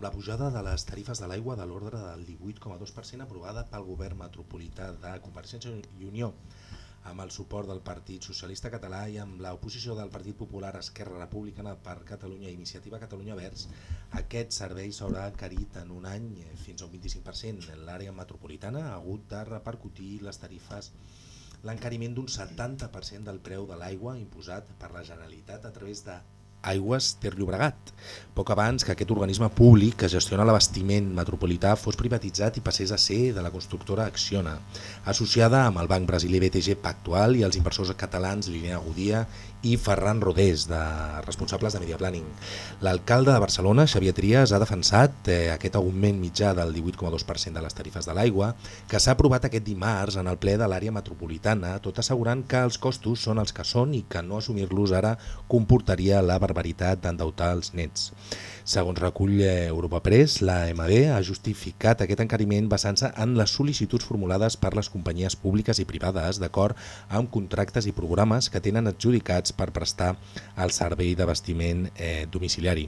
Amb la pujada de les tarifes de l'aigua de l'ordre del 18,2% aprovada pel govern metropolità de Convergència i Unió, amb el suport del Partit Socialista Català i amb l'oposició del Partit Popular Esquerra Republicana per Catalunya i Iniciativa Catalunya Verds, aquest servei s'haurà encarit en un any eh, fins a un 25%. L'àrea metropolitana ha hagut de repercutir les tarifes l'encariment d'un 70% del preu de l'aigua imposat per la Generalitat a través de Aigües Ter Llobregat, poc abans que aquest organisme públic que gestiona l'abastiment metropolità fos privatitzat i passés a ser de la constructora Acciona, associada amb el banc brasiler BTG Pactual i els inversors catalans Linea Godia i Ferran Rodés, de responsables de Mediaplanning. L'alcalde de Barcelona, Xavier Trias, ha defensat eh, aquest augment mitjà del 18,2% de les tarifes de l'aigua que s'ha aprovat aquest dimarts en el ple de l'àrea metropolitana, tot assegurant que els costos són els que són i que no assumir-los ara comportaria la barbaritat d'endeutar els nets. Segons recull eh, Europa Press, la MD ha justificat aquest encariment basant-se en les sol·licituds formulades per les companyies públiques i privades d'acord amb contractes i programes que tenen adjudicats per prestar el servei d'abastiment eh, domiciliari.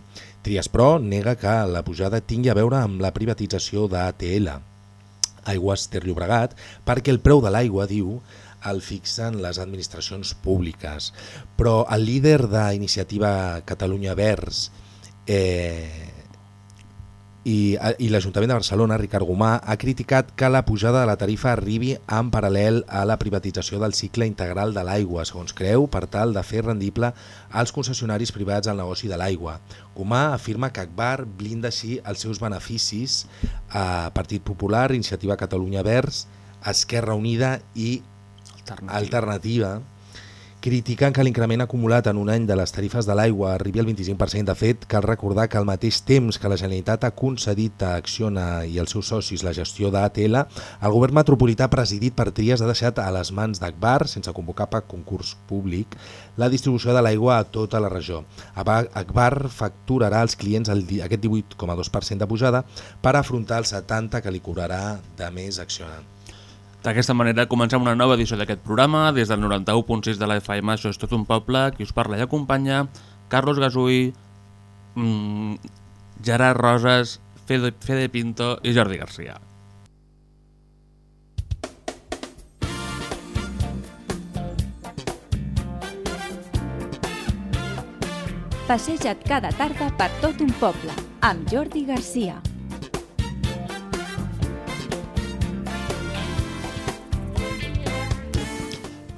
Trias, però, nega que la pujada tingui a veure amb la privatització d'ATL, Aigües Ter Llobregat, perquè el preu de l'aigua, diu, el fixen les administracions públiques. Però el líder d'Iniciativa Catalunya Verds eh, i, i l'Ajuntament de Barcelona, Ricard Gomà, ha criticat que la pujada de la tarifa arribi en paral·lel a la privatització del cicle integral de l'aigua, segons creu, per tal de fer rendible als concessionaris privats el negoci de l'aigua. Gomà afirma que Akbar blinda així els seus beneficis a Partit Popular, Iniciativa Catalunya Verds, Esquerra Unida i Alternativa. Alternativa critiquen que l'increment acumulat en un any de les tarifes de l'aigua arribi al 25%. De fet, cal recordar que al mateix temps que la Generalitat ha concedit a Acciona i als seus socis la gestió d'ATL, el govern metropolità presidit per Trias ha deixat a les mans d'Agbar, sense convocar per concurs públic, la distribució de l'aigua a tota la regió. Agbar facturarà als clients aquest 18,2% de pujada per afrontar el 70% que li cobrarà de més Acciona. D'aquesta manera comencem una nova edició d'aquest programa. Des del 91.6 de la FM, això és tot un poble. Qui us parla i acompanya, Carlos Gasui, mmm, Gerard Roses, Fede, Fede Pinto i Jordi Garcia. Passeja't cada tarda per tot un poble, amb Jordi Garcia.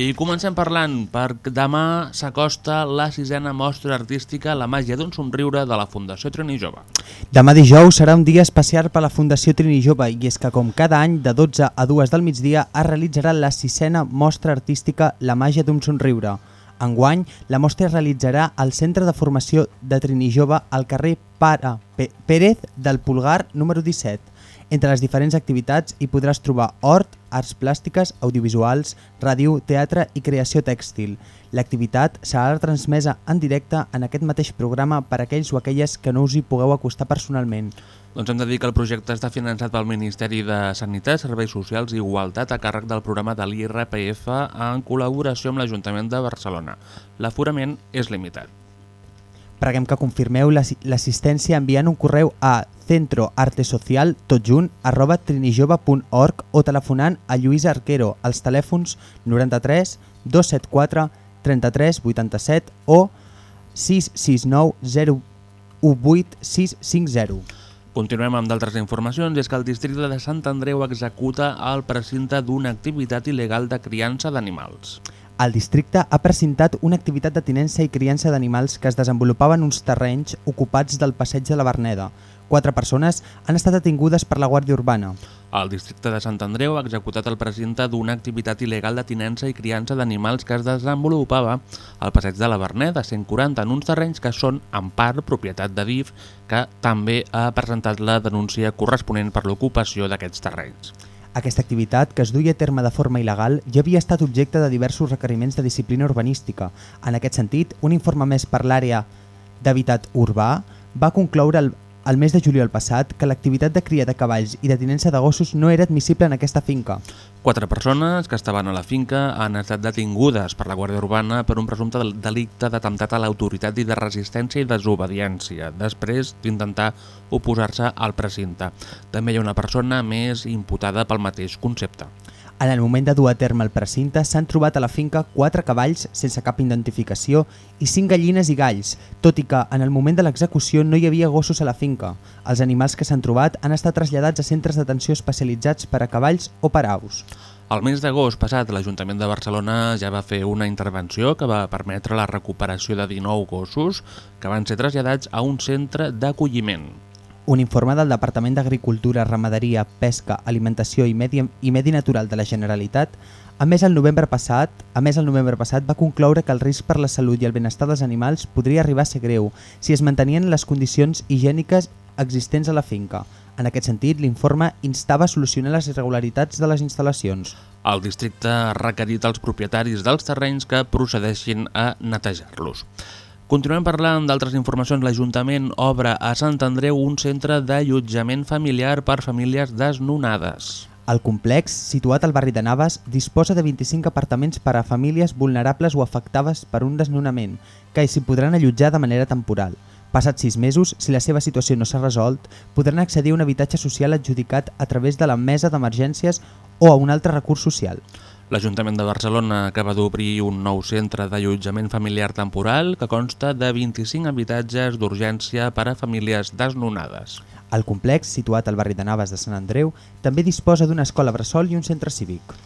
I comencem parlant, per demà s'acosta la sisena mostra artística La màgia d'un somriure de la Fundació Trini Jove. Demà dijous serà un dia especial per la Fundació Trini Jove i és que com cada any de 12 a 2 del migdia es realitzarà la sisena mostra artística La màgia d'un somriure. Enguany, la mostra es realitzarà al Centre de Formació de Trini Jove al carrer Pare Pérez del Pulgar número 17. Entre les diferents activitats hi podràs trobar hort, arts plàstiques, audiovisuals, ràdio, teatre i creació tèxtil. L'activitat serà transmesa en directe en aquest mateix programa per a aquells o aquelles que no us hi pugueu acostar personalment. Doncs hem de dir que el projecte està finançat pel Ministeri de Sanitat, Serveis Socials i Igualtat a càrrec del programa de l'IRPF en col·laboració amb l'Ajuntament de Barcelona. L'aforament és limitat. Preguem que confirmeu l'assi- l'assistència enviant un correu a centroartesocial o telefonant a Lluís Arquero als telèfons 93 274 33 87 o 669 018 650. Continuem amb d'altres informacions és que el districte de Sant Andreu executa el precinte d'una activitat il·legal de criança d'animals. El districte ha presentat una activitat de tinença i criança d'animals que es desenvolupava en uns terrenys ocupats del passeig de la Verneda. Quatre persones han estat detingudes per la Guàrdia Urbana. El districte de Sant Andreu ha executat el precinte d'una activitat il·legal de tinença i criança d'animals que es desenvolupava al passeig de la Vernet de 140 en uns terrenys que són en part propietat de DIF que també ha presentat la denúncia corresponent per l'ocupació d'aquests terrenys. Aquesta activitat, que es duia a terme de forma il·legal, ja havia estat objecte de diversos requeriments de disciplina urbanística. En aquest sentit, un informe més per l'àrea d'habitat urbà va concloure el, el mes de juliol passat que l'activitat de cria de cavalls i de tinença de gossos no era admissible en aquesta finca. Quatre persones que estaven a la finca han estat detingudes per la Guàrdia Urbana per un presumpte del- delicte d'atemptat a l'autoritat i de resistència i desobediència, després d'intentar oposar-se al precinte. També hi ha una persona més imputada pel mateix concepte. En el moment de dur a terme el precinte s'han trobat a la finca quatre cavalls sense cap identificació i cinc gallines i galls, tot i que en el moment de l'execució no hi havia gossos a la finca. Els animals que s'han trobat han estat traslladats a centres d'atenció especialitzats per a cavalls o per aus. El mes d'agost passat, l'Ajuntament de Barcelona ja va fer una intervenció que va permetre la recuperació de 19 gossos que van ser traslladats a un centre d'acolliment. Un informe del Departament d'Agricultura, Ramaderia, Pesca, Alimentació i Medi, i Medi Natural de la Generalitat a més, el novembre passat, a més, el novembre passat va concloure que el risc per la salut i el benestar dels animals podria arribar a ser greu si es mantenien les condicions higièniques existents a la finca. En aquest sentit, l'informe instava a solucionar les irregularitats de les instal·lacions. El districte ha requerit als propietaris dels terrenys que procedeixin a netejar-los. Continuem parlant d'altres informacions. L'Ajuntament obre a Sant Andreu un centre d'allotjament familiar per famílies desnonades. El complex, situat al barri de Navas, disposa de 25 apartaments per a famílies vulnerables o afectades per un desnonament, que s'hi podran allotjar de manera temporal. Passats sis mesos, si la seva situació no s'ha resolt, podran accedir a un habitatge social adjudicat a través de la mesa d'emergències o a un altre recurs social. L'Ajuntament de Barcelona acaba d'obrir un nou centre d'allotjament familiar temporal que consta de 25 habitatges d'urgència per a famílies desnonades. El complex, situat al barri de Navas de Sant Andreu, també disposa d'una escola bressol i un centre cívic.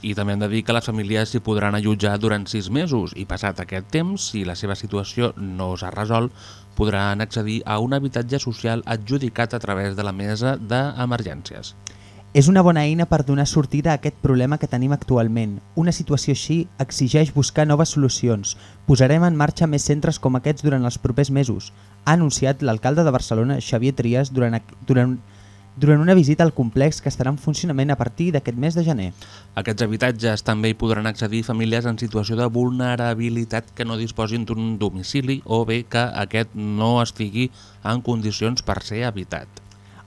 I també hem de dir que les famílies s'hi podran allotjar durant sis mesos i passat aquest temps, si la seva situació no s'ha resolt, podran accedir a un habitatge social adjudicat a través de la mesa d'emergències. És una bona eina per donar sortida a aquest problema que tenim actualment. Una situació així exigeix buscar noves solucions. Posarem en marxa més centres com aquests durant els propers mesos, ha anunciat l'alcalde de Barcelona, Xavier Trias, durant, durant, durant una visita al complex que estarà en funcionament a partir d'aquest mes de gener. Aquests habitatges també hi podran accedir famílies en situació de vulnerabilitat que no disposin d'un domicili o bé que aquest no estigui en condicions per ser habitat.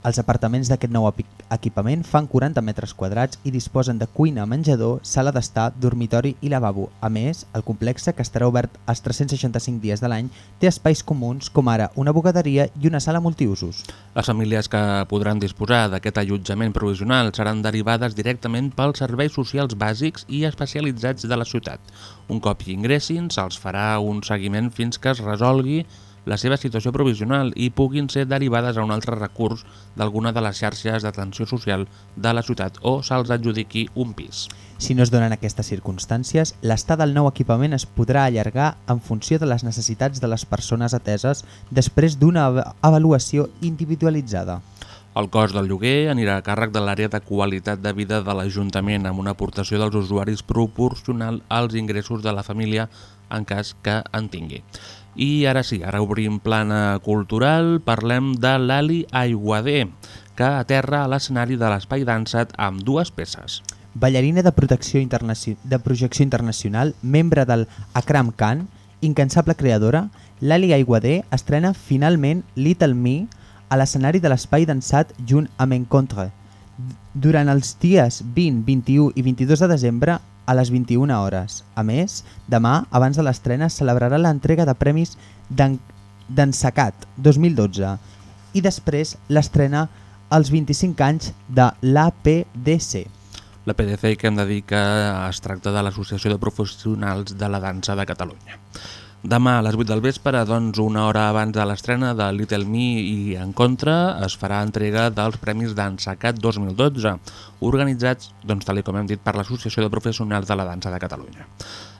Els apartaments d'aquest nou equipament fan 40 metres quadrats i disposen de cuina, menjador, sala d'estar, dormitori i lavabo. A més, el complex, que estarà obert els 365 dies de l'any, té espais comuns com ara una bugaderia i una sala multiusos. Les famílies que podran disposar d'aquest allotjament provisional seran derivades directament pels serveis socials bàsics i especialitzats de la ciutat. Un cop hi ingressin, se'ls farà un seguiment fins que es resolgui la seva situació provisional i puguin ser derivades a un altre recurs d'alguna de les xarxes d'atenció social de la ciutat o se'ls adjudiqui un pis. Si no es donen aquestes circumstàncies, l'estat del nou equipament es podrà allargar en funció de les necessitats de les persones ateses després d'una ava- avaluació individualitzada. El cost del lloguer anirà a càrrec de l'àrea de qualitat de vida de l'Ajuntament amb una aportació dels usuaris proporcional als ingressos de la família en cas que en tingui. I ara sí, ara obrim plana cultural, parlem de l'Ali Aiguader, que aterra a l'escenari de l'Espai Dansat amb dues peces. Ballarina de, protecció de projecció internacional, membre del Akram Khan, incansable creadora, Lali Aiguader estrena finalment Little Me a l'escenari de l'espai dansat junt amb Encontre. Durant els dies 20, 21 i 22 de desembre a les 21 hores. A més, demà, abans de l'estrena, es celebrarà l'entrega de premis d'en- d'Ensacat 2012 i després l'estrena als 25 anys de l'APDC. La PDC que hem de dir que es tracta de l'Associació de Professionals de la Dansa de Catalunya. Demà a les 8 del vespre, doncs una hora abans de l'estrena de Little Me i En Contra, es farà entrega dels Premis Dansacat 2012, organitzats, doncs, tal com hem dit, per l'Associació de Professionals de la Dansa de Catalunya.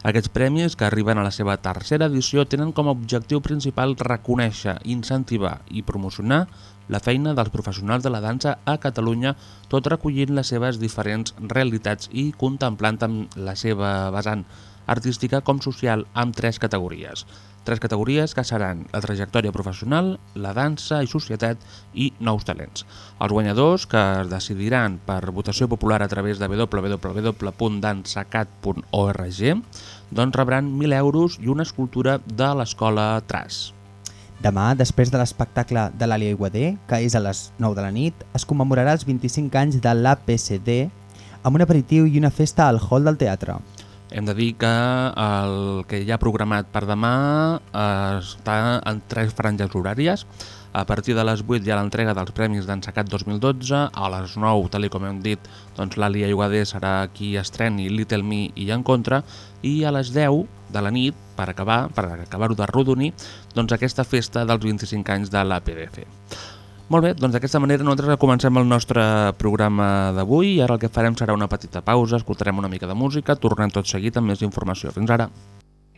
Aquests premis, que arriben a la seva tercera edició, tenen com a objectiu principal reconèixer, incentivar i promocionar la feina dels professionals de la dansa a Catalunya, tot recollint les seves diferents realitats i contemplant amb la seva vessant artística com social amb tres categories. Tres categories que seran la trajectòria professional, la dansa i societat i nous talents. Els guanyadors, que es decidiran per votació popular a través de www.dansacat.org, doncs rebran 1.000 euros i una escultura de l'escola Tras. Demà, després de l'espectacle de l'Àlia Iguader, que és a les 9 de la nit, es commemorarà els 25 anys de l'APCD amb un aperitiu i una festa al hall del teatre. Hem de dir que el que hi ha programat per demà eh, està en tres franges horàries. A partir de les 8 hi ha l'entrega dels Premis d'Ensecat 2012, a les 9, tal com hem dit, doncs l'Alia Iguader serà qui estreni Little Me i En Contra, i a les 10 de la nit, per acabar per acabar-ho de rodonir, doncs aquesta festa dels 25 anys de la PDC. Molt bé, doncs d'aquesta manera nosaltres comencem el nostre programa d'avui i ara el que farem serà una petita pausa, escoltarem una mica de música, tornem tot seguit amb més informació. Fins ara.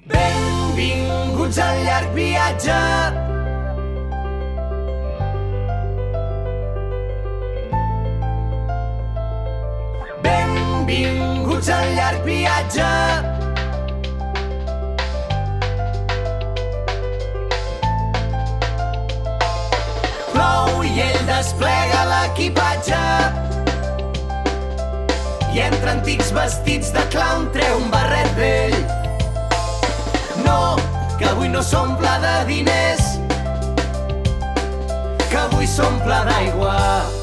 Benvinguts al llarg viatge. Benvinguts al llarg viatge. Plou i ell desplega l'equipatge. I entre antics vestits de clown treu un barret vell. No, que avui no s'omple de diners, que avui s'omple d'aigua.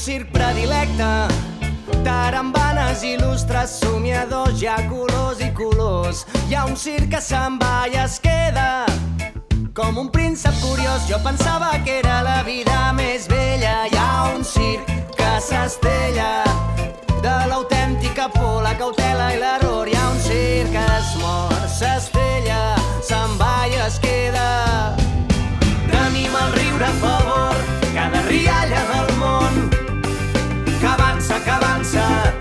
Circ predilecte, tarambanes il·lustres, somiadors, hi ha colors i colors. Hi ha un circ que se'n va i es queda com un príncep curiós. Jo pensava que era la vida més vella. Hi ha un circ que s'estella de l'autèntica por, la cautela i l'error. Hi ha un circ que es mor, s'estella, se'n va i es queda. Tenim el riure a favor, cada rialla del món avança, que avança.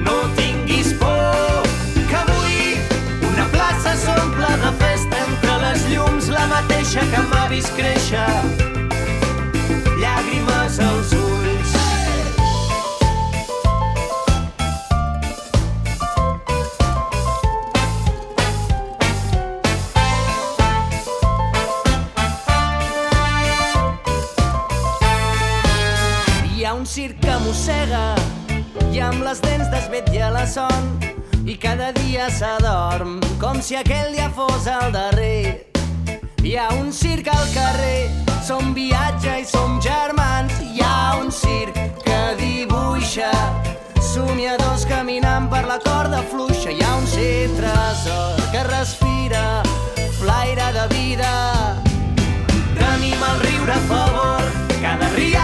No tinguis por, que avui una plaça s'omple de festa entre les llums, la mateixa que m'ha vist créixer. Llàgrimes als ulls. Mossega i amb les dents desvetlla la son i cada dia s'adorm com si aquell dia fos el darrer. Hi ha un circ al carrer, som viatge i som germans. Hi ha un circ que dibuixa somiadors caminant per la corda fluixa. Hi ha un circ tresor que respira flaire de vida. Tenim el riure a favor, cada rialla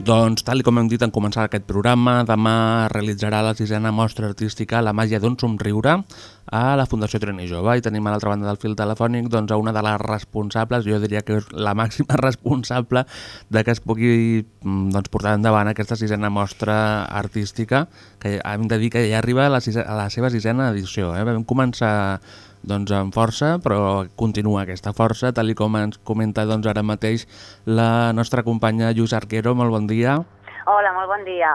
Doncs, tal com hem dit en començar aquest programa, demà realitzarà la sisena mostra artística La màgia d'un somriure a la Fundació Trini Jove i tenim a l'altra banda del fil telefònic doncs, a una de les responsables, jo diria que és la màxima responsable de que es pugui mm, doncs, portar endavant aquesta sisena mostra artística que hem de dir que ja arriba a la, sisena, a la seva sisena edició. Eh? Vam començar doncs, amb força, però continua aquesta força, tal i com ens comenta doncs, ara mateix la nostra companya Lluís Arquero. Molt bon dia. Hola, molt bon dia.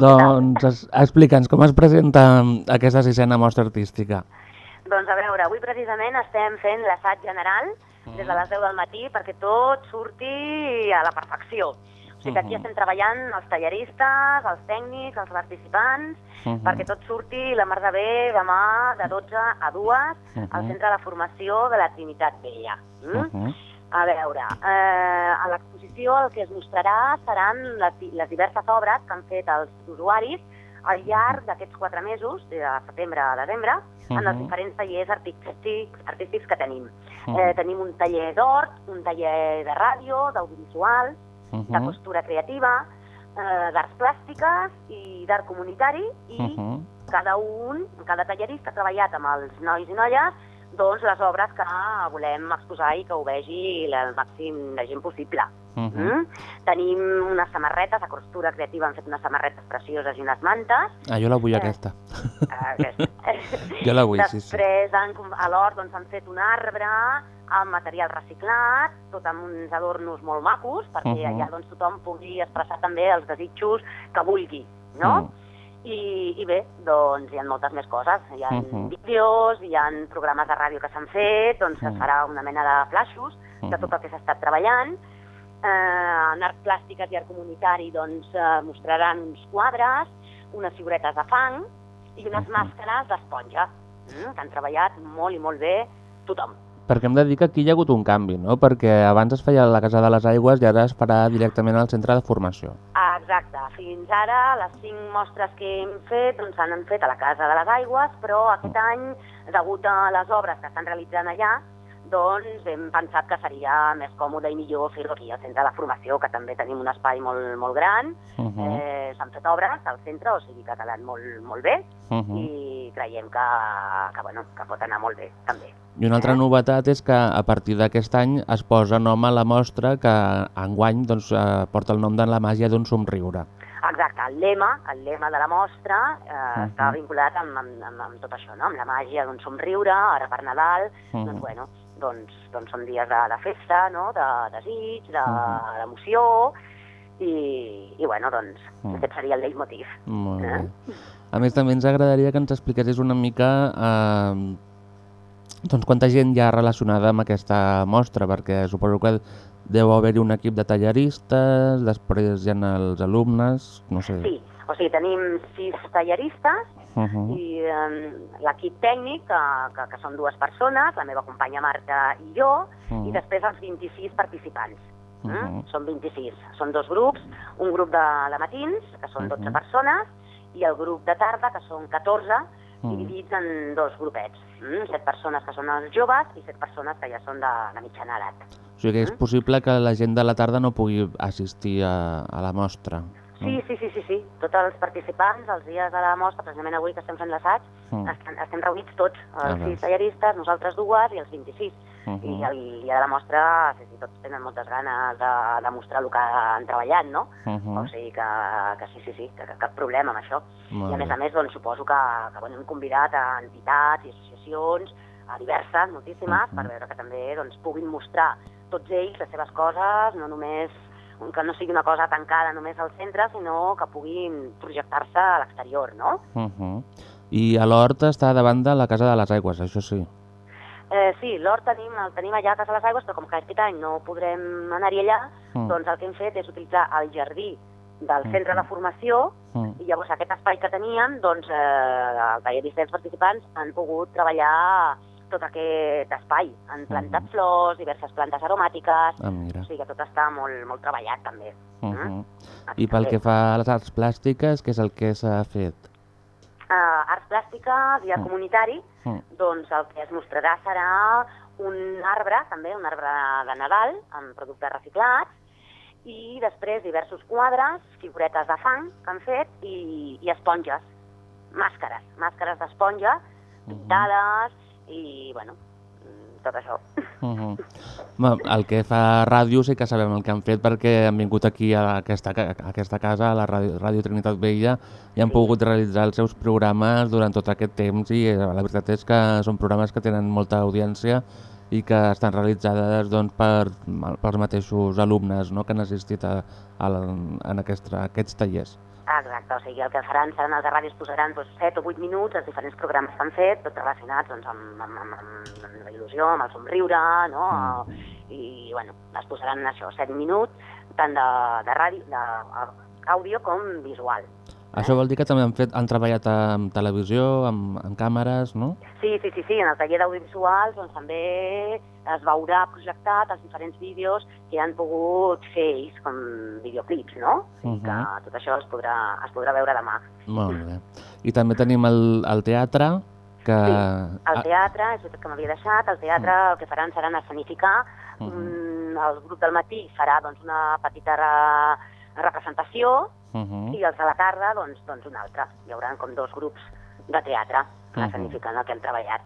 Doncs explica'ns com es presenta aquesta sisena mostra artística. Doncs a veure, avui precisament estem fent l'assaig general des de les 10 del matí perquè tot surti a la perfecció. Sigui que aquí estem treballant els talleristes, els tècnics, els participants, Mhm. perquè tot surti la mar de bé demà de 12 a 2 al Mhm. Centre de Formació de la Trinitat Vella. Mm? Mhm. A veure, eh, a l'exposició el que es mostrarà seran les, les diverses obres que han fet els usuaris al llarg d'aquests quatre mesos, de setembre a desembre, en els diferents tallers artístics, artístics que tenim. Mhm. Eh, tenim un taller d'hort, un taller de ràdio, d'audiovisual, de Mhm. costura creativa, eh, d'arts plàstiques i d'art comunitari, i Mhm. cada un, cada tallerista ha treballat amb els nois i noies doncs, les obres que volem exposar i que ho vegi el màxim de gent possible. Mhm. Mm? Tenim unes samarretes, a Costura Creativa han fet unes samarretes precioses i unes mantes. Ah, jo la vull Eh. aquesta. Aquesta. Jo la vull, sí, sí. Després, a l'hort, doncs, han fet un arbre amb material reciclat, tot amb uns adornos molt macos, perquè Mhm. allà doncs, tothom pugui expressar també els desitjos que vulgui, no? Mm. I, I bé, doncs hi ha moltes més coses. Hi ha Mhm. vídeos, hi ha programes de ràdio que s'han fet, doncs que es Mhm. farà una mena de flaixos de Mhm. tot el que s'ha estat treballant. Eh, en art plàstiques i art comunitari doncs, eh, mostraran uns quadres, unes figuretes de fang i unes Mhm. màscares d'esponja, mm, que han treballat molt i molt bé tothom. Perquè hem de dir que aquí hi ha hagut un canvi, no? Perquè abans es feia a la Casa de les Aigües i ara es farà directament al centre de formació. Ah, exacte. Fins ara, les cinc mostres que hem fet doncs, s'han fet a la Casa de les Aigües, però aquest any, degut a les obres que estan realitzant allà, doncs hem pensat que seria més còmode i millor fer-ho aquí al centre de formació, que també tenim un espai molt, molt gran. Uh -huh. Eh, S'han fet obres al centre, o sigui que ha quedat molt, molt bé Uh -huh. i creiem que, que, bueno, que pot anar molt bé, també. I una altra novetat és que a partir d'aquest any es posa nom a la mostra que enguany doncs, eh, porta el nom de la màgia d'un somriure. Exacte, el lema, el lema de la mostra eh, Mhm. està vinculat amb, amb, amb, amb tot això, no? amb la màgia d'un somriure, ara per Nadal, Mhm. doncs, bueno, doncs, doncs són dies de, de festa, no? de desig, de- Mhm. d'emoció, i, i bueno, doncs, Mhm. aquest seria el leitmotiv. Molt Eh? bé. A més, també ens agradaria que ens expliquessis una mica eh, doncs, quanta gent hi ha relacionada amb aquesta mostra, perquè suposo que deu haver-hi un equip de talleristes, després hi ha els alumnes, no sé. Sí, o sigui, tenim sis talleristes, Uh -huh. i eh, l'equip tècnic, que, que, que són dues persones, la meva companya Marta i jo, Mhm. i després els 26 participants. Mm? Mhm. Són 26. Són dos grups, un grup de, de matins, que són 12 Mhm. persones, i el grup de tarda, que són 14, Mhm. dividits en dos grupets. Mm? 7 persones que són els joves i 7 persones que ja són de, de mitjana edat. O sigui que és possible que la gent de la tarda no pugui assistir a, a la mostra. Sí, sí, sí, sí, sí. Tots els participants, els dies de la mostra, precisament avui que estem fent l'assaig, Mm. estem, estem reunits tots, Ah, els val. sis talleristes, nosaltres dues i els 26. Mhm. I el dia de la mostra, sí, sí, tots tenen moltes ganes de, de mostrar el que han treballat, no? Mhm. O sigui que, que sí, sí, sí, que, que cap problema amb això. Molt I a més a més, doncs, suposo que, que bueno, hem convidat a entitats i associacions, a diverses, moltíssimes, Mhm. per veure que també doncs, puguin mostrar tots ells les seves coses, no només que no sigui una cosa tancada només al centre, sinó que puguin projectar-se a l'exterior, no? Mhm. I a l'hort està davant de la Casa de les Aigües, això sí. Eh, sí, l'hort tenim, el tenim allà a Casa de les Aigües, però com que aquest any no podrem anar-hi allà, Mm. doncs el que hem fet és utilitzar el jardí del Mhm. centre de formació Mm. i llavors aquest espai que teníem, doncs eh, el talleristes i els participants han pogut treballar tot aquest espai. Han plantat Mhm. flors, diverses plantes aromàtiques, Ah, mira. o sigui que tot està molt, molt treballat també. Mhm. Aquí I pel que fa a les arts plàstiques, què és el que s'ha fet? Uh, arts plàstiques i art Mm. comunitari, Mm. doncs el que es mostrarà serà un arbre, també, un arbre de Nadal, amb productes reciclats, i després diversos quadres, figuretes de fang que han fet i, i esponges, màscares, màscares d'esponja, pintades i, bueno, mm, tot això. Mhm. Ma- El que fa ràdio sí que sabem el que han fet perquè han vingut aquí a aquesta, a aquesta casa, a la Ràdio, Ràdio Trinitat Vella, i han Sí. pogut realitzar els seus programes durant tot aquest temps i eh, la veritat és que són programes que tenen molta audiència i que estan realitzades doncs, per, pels mateixos alumnes no? que han assistit a, a, la- en aquest, a aquests tallers. Exacte, o sigui, el que faran seran els de ràdio, es posaran doncs, 7 o 8 minuts els diferents programes que han fet, tots relacionats doncs, amb, amb, amb, amb, la il·lusió, amb el somriure, no? I, bueno, es posaran això, 7 minuts tant de, de ràdio, d'àudio com visual. Això vol dir que també han, fet, han treballat amb televisió, amb, amb càmeres, no? Sí, sí, sí, sí, en el taller d'audiovisuals doncs, també es veurà projectat els diferents vídeos que han pogut fer ells com videoclips, no? Uh Mhm. -huh. Que tot això es podrà, es podrà veure demà. Molt bé. I també tenim el, el teatre, que... El teatre, és veritat que m'havia deixat, el teatre el que faran serà escenificar, Mhm. mm, el grup del matí farà doncs, una petita representació Uh -huh. i els de la tarda doncs, doncs una altra. Hi haurà com dos grups de teatre Mhm. escenificant el que hem treballat.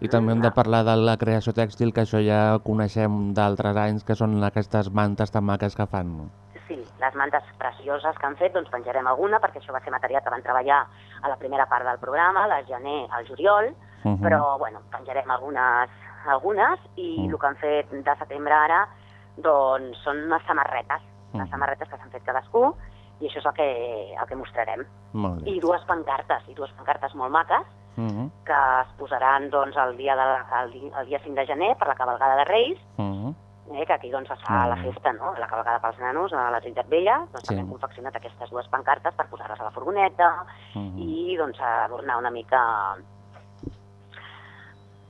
I també hem de parlar de la creació tèxtil, que això ja coneixem d'altres anys, que són aquestes mantes tan maques que fan. no? Sí, les mantes precioses que han fet, doncs penjarem alguna, perquè això va ser material que van treballar a la primera part del programa, la gener al juliol, Mhm. però bueno, penjarem algunes, algunes i Mm. el que han fet de setembre ara doncs són unes samarretes, les Mhm. samarretes que s'han fet cadascú, i això és el que, el que mostrarem. I dues pancartes, i dues pancartes molt maques, Uh -huh. que es posaran doncs, el, dia de, la- el, el dia 5 de gener per la cabalgada de Reis, Uh -huh. eh, que aquí doncs, es fa la Mm. festa, no? la cabalgada pels nanos a la Trinitat Vella, doncs Sí. també hem confeccionat aquestes dues pancartes per posar-les a la furgoneta Uh -huh. i doncs, adornar una mica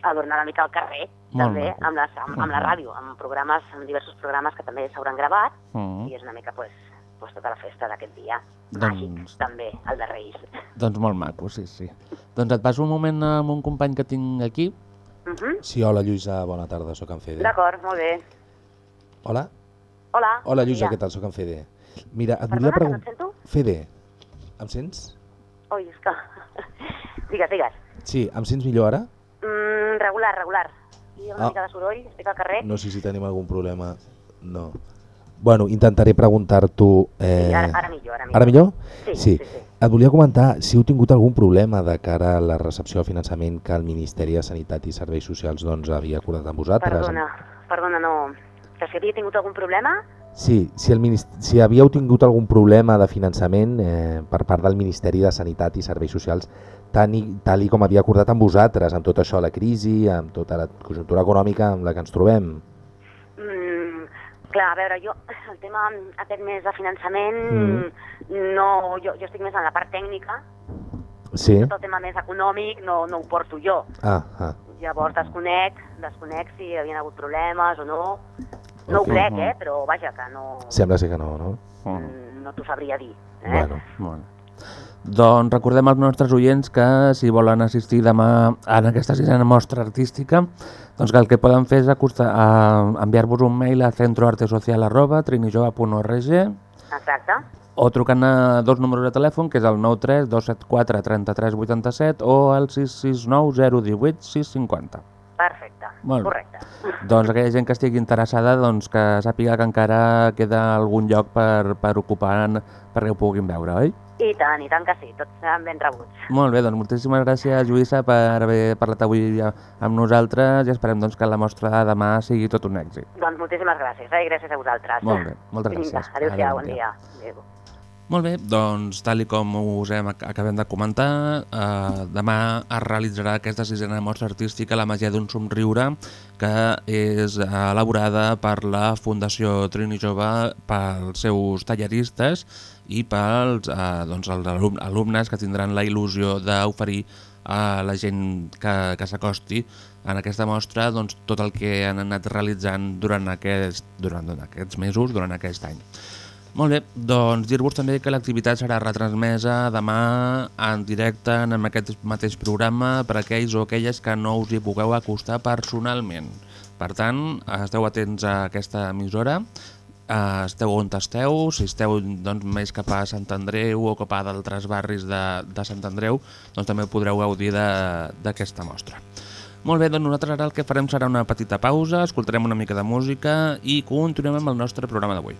adornar una mica el carrer, Molt també, maco. amb, les, amb, amb la ràdio, amb programes, amb diversos programes que també s'hauran gravat, Uh -huh. i és una mica pues, pues, tota la festa d'aquest dia. Doncs- Màgic, també, el de Reis. Doncs molt maco, sí, sí. Doncs et passo un moment amb un company que tinc aquí. Uh -huh. Sí, hola Lluïsa, bona tarda, sóc en Fede. D'acord, molt bé. Hola? Hola. Hola Lluïsa, dia. què tal? Sóc en Fede. Mira, et Perdona, volia que no et preguntar... sento? Fede, em sents? Oi, és que... digues, digues. Sí, em sents millor ara? Mm, regular, regular. Ha una Ah. mica de soroll, estic al carrer. No sé si tenim algun problema. No. Bueno, intentaré preguntar-t'ho... Eh... Sí, ara, ara millor, ara millor. Ara millor? Sí, sí. sí, sí. Et volia comentar si heu tingut algun problema de cara a la recepció de finançament que el Ministeri de Sanitat i Serveis Socials doncs, havia acordat amb vosaltres. Perdona, perdona, no... Que si havia tingut algun problema? Sí, si, el minist... si havíeu tingut algun problema de finançament eh, per part del Ministeri de Sanitat i Serveis Socials, tant i, tal i com havia acordat amb vosaltres, amb tot això, la crisi, amb tota la conjuntura econòmica amb la que ens trobem. Mm, clar, a veure, jo el tema aquest mes de finançament, Mm. no, jo, jo estic més en la part tècnica, Sí? tot el tema més econòmic no, no ho porto jo. Ah, ah. Llavors desconec, desconec si hi havia hagut problemes o no. No Ok. ho crec, eh? però vaja, que no, Sembla ser que no, no? mm, no t'ho sabria dir. Eh? Bueno. Molt. Doncs recordem als nostres oients que si volen assistir demà en aquesta sisena mostra artística, doncs que el que poden fer és a enviar-vos un mail a centroartesocial.trinijove.org Exacte. o trucant a dos números de telèfon, que és el 93 274 33 87 o el 669 018 650. Perfecte, Molt bé. correcte. Doncs aquella gent que estigui interessada doncs que sàpiga que encara queda algun lloc per, per ocupar perquè ho puguin veure, oi? I tant, i tant que sí, tots seran ben rebuts. Molt bé, doncs moltíssimes gràcies Lluïssa per haver parlat avui amb nosaltres i esperem doncs, que la mostra de demà sigui tot un èxit. Doncs moltíssimes gràcies, eh? i gràcies a vosaltres. Molt bé, moltes gràcies. Adéu-siau, Adéu, bon bon dia. Adéu. Molt bé, doncs tal i com us hem, ac- acabem de comentar, eh, demà es realitzarà aquesta sisena mostra artística La màgia d'un somriure que és eh, elaborada per la Fundació Trini Jove pels seus talleristes i pels eh, doncs, els alum- alumnes que tindran la il·lusió d'oferir a la gent que, que s'acosti en aquesta mostra doncs, tot el que han anat realitzant durant, aquest, durant, durant aquests mesos, durant aquest any. Molt bé, doncs dir-vos també que l'activitat serà retransmesa demà en directe en aquest mateix programa per a aquells o aquelles que no us hi pugueu acostar personalment. Per tant, esteu atents a aquesta emissora, eh, esteu on esteu, si esteu doncs, més cap a Sant Andreu o cap a d'altres barris de, de Sant Andreu, doncs també podreu gaudir d'aquesta mostra. Molt bé, doncs nosaltres ara el que farem serà una petita pausa, escoltarem una mica de música i continuem amb el nostre programa d'avui.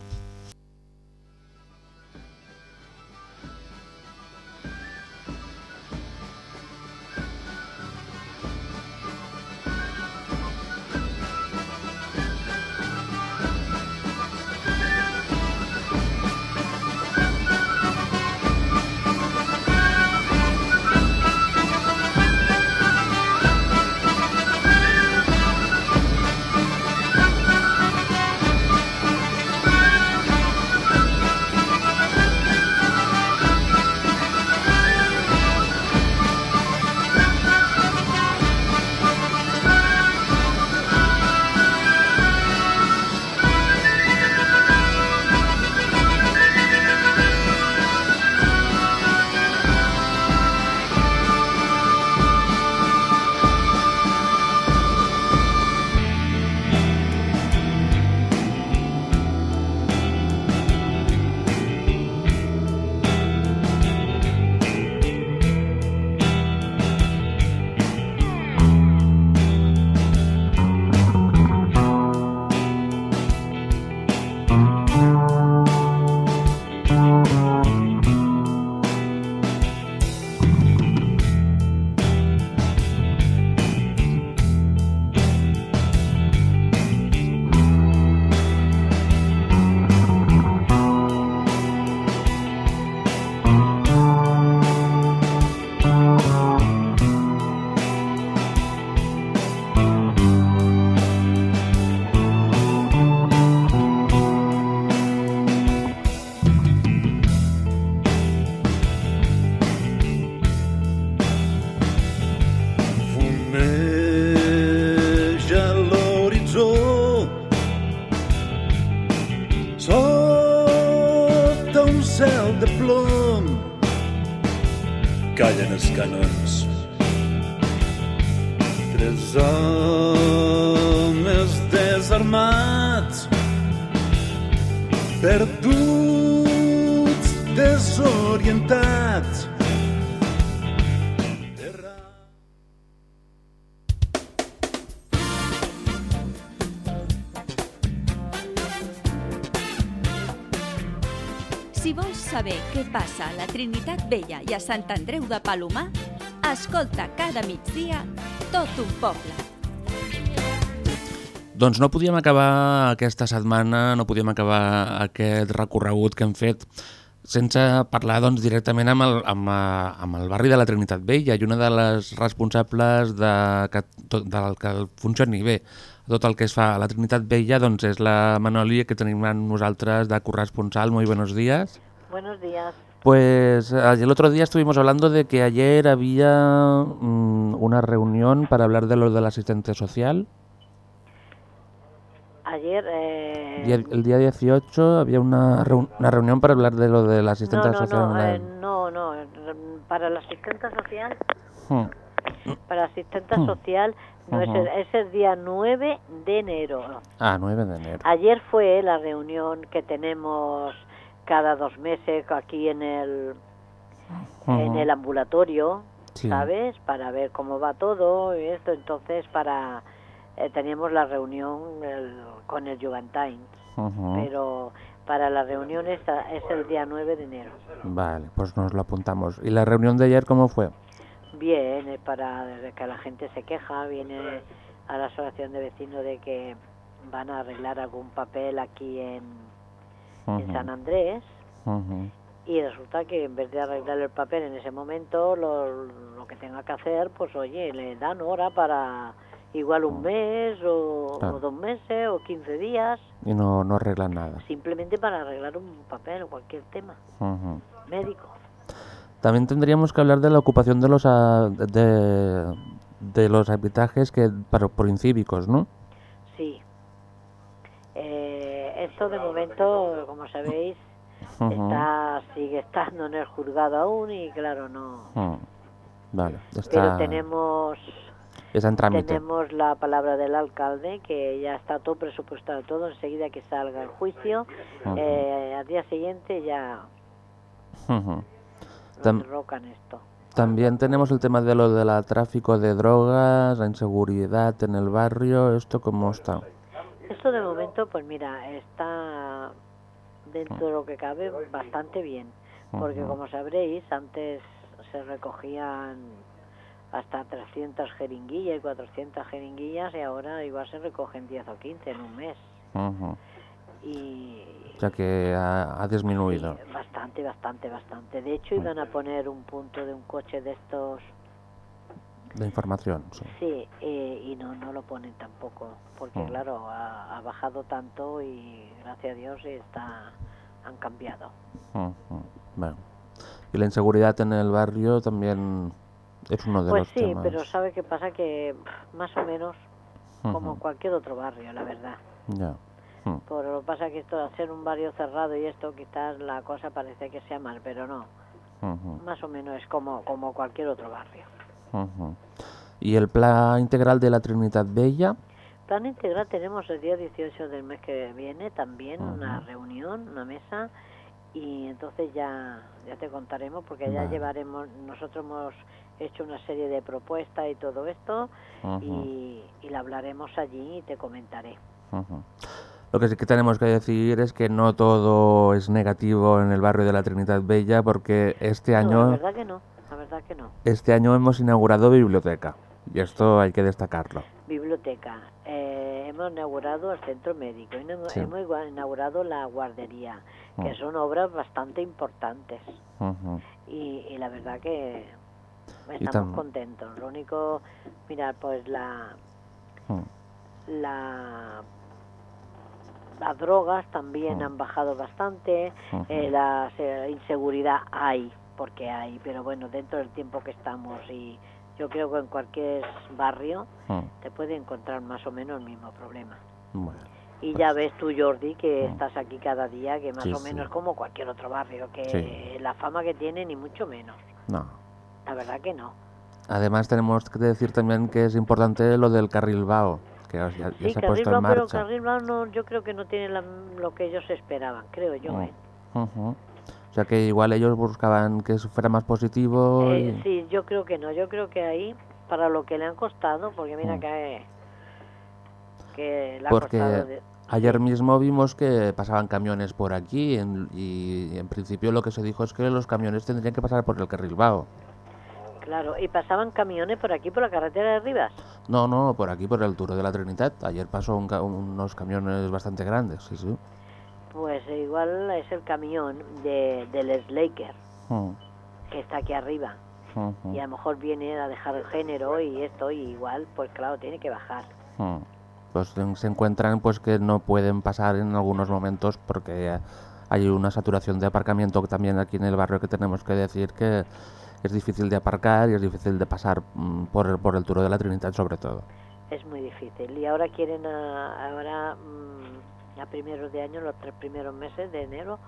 Sant Andreu de Palomar, escolta cada migdia tot un poble. Doncs no podíem acabar aquesta setmana, no podíem acabar aquest recorregut que hem fet sense parlar doncs, directament amb el, amb, eh, amb el barri de la Trinitat Vella i una de les responsables de que, tot, del que funcioni bé tot el que es fa a la Trinitat Vella doncs és la Manoli que tenim amb nosaltres de corresponsal. Muy buenos días. Buenos días. Pues eh, el otro día estuvimos hablando de que ayer había mm, una reunión para hablar de lo del asistente social. Ayer... Eh... El, el día 18 había una, una reunión para hablar de lo del asistente no, no, social. no, la- eh, no, no, para el asistente social, Hmm. para el asistente Mm. social no es, el, es el día 9 de enero. Ah, 9 de enero. Ayer fue la reunión que tenemos cada dos meses aquí en el en el ambulatorio, Sí. ¿sabes? Para ver cómo va todo y esto. Entonces, para eh, teníamos la reunión el- con el Juventus, Ujú. pero para la reunión es el día 9 de enero. Vale, pues nos lo apuntamos. ¿Y la reunión de ayer cómo fue? Bien, es para desde que la gente se queja, viene a la asociación de vecinos de que van a arreglar algún papel aquí en, en. San Andrés y resulta que en vez de arreglar el papel en ese momento, lo, lo que tenga que hacer, pues oye, le dan hora para igual un mes o, Claro. o dos meses o 15 días, Y no, no arreglan nada. simplemente para arreglar un papel o cualquier tema médico. También tendríamos que hablar de la ocupación de los ah, de, de los habitajes que para, por incívicos, ¿no? Sí. Esto de momento, como sabéis, está sigue estando en el juzgado aún y claro, no. Mm. Vale, Pero está, tenemos en trámite. tenemos la palabra del alcalde que ya está todo presupuestado todo enseguida que salga el juicio eh, al día siguiente ya. Tam- derrocan esto. también tenemos el tema de lo del tráfico de drogas, la inseguridad en el barrio, ¿esto cómo está? Esto de momento, pues mira, está dentro de lo que cabe bastante bien, porque como sabréis, antes se recogían hasta 300 jeringuillas y 400 jeringuillas y ahora igual se recogen 10 o 15 en un mes. Ujú. Y O sea que ha, ha disminuido. bastante, bastante, bastante. De hecho, iban a poner un punto de un coche de estos, De información, sí. sí, eh, y no, no lo ponen tampoco, porque Mm. claro, ha, ha bajado tanto y gracias a Dios está, han cambiado. Ujú. Bueno. Y la inseguridad en el barrio también es uno de Pues los sí, temas. pero sabe qué pasa que más o menos como cualquier otro barrio, la verdad. Ya. Mm. Pero lo que pasa que esto al ser un barrio cerrado y esto quizás la cosa parece que sea mal, pero no. Más o menos es como como cualquier otro barrio. Y el plan integral de la Trinidad Bella, Plan integral tenemos el día 18 del mes que viene también una reunión, una mesa y entonces ya ya te contaremos porque ya Vale. llevaremos nosotros hemos hecho una serie de propuestas y todo esto y, y la hablaremos allí y te comentaré. Lo que sí que tenemos que decir es que no todo es negativo en el barrio de la Trinidad Bella porque este No, año la verdad que no, verdad que no. este año hemos inaugurado biblioteca y esto hay que destacarlo. Biblioteca, eh, hemos inaugurado el centro médico, Sí. hemos inaugurado la guardería, que Mm. son obras bastante importantes. Y, y la verdad que estamos tam- contentos. Lo único, mira, pues la Mm. la las drogas también Mm. han bajado bastante, eh, la se- inseguridad hay, porque hay, pero bueno, dentro del tiempo que estamos y yo creo que en cualquier barrio Mm. te puede encontrar más o menos el mismo problema. Bueno, Y ya ves tú, Jordi, que Mm. estás aquí cada día, que más Sí, o sí. menos como cualquier otro barrio, que Sí. la fama que tiene ni mucho menos. no. La verdad que no. Además tenemos que decir también que es importante lo del carril BAO, que ya, ya Sí, se ha puesto en pero marcha. Carril Blanco no, yo creo que no tiene la- lo que ellos esperaban, creo yo, Mm. ¿eh? O sea que igual ellos buscaban que fuera más positivo. Eh, y- Sí, yo creo que no, yo creo que ahí, para lo que le han costado, porque mira Mm. que, que le ha Porque costado... de- ayer mismo vimos que pasaban camiones por aquí en- y en principio lo que se dijo es que los camiones tendrían que pasar por el carril BAO. Claro, y pasaban camiones por aquí, por la carretera de Rivas. No, no, por aquí, por el Turo de la Trinidad. Ayer pasó un unos camiones bastante grandes, sí, sí. Pues igual es el camión de, del Slaker, Mm, que está aquí arriba. ujú, Y a lo mejor viene a dejar el género y esto, y igual, pues claro, tiene que bajar. mm. Pues se encuentran pues que no pueden pasar en algunos momentos porque hay una saturación de aparcamiento también aquí en el barrio que tenemos que decir que es difícil de aparcar y es difícil de pasar mm, por el, por el Turo de la Trinidad sobre todo. Es muy difícil. Y ahora quieren, a- ahora mm, a primeros de año, los tres primeros meses de enero,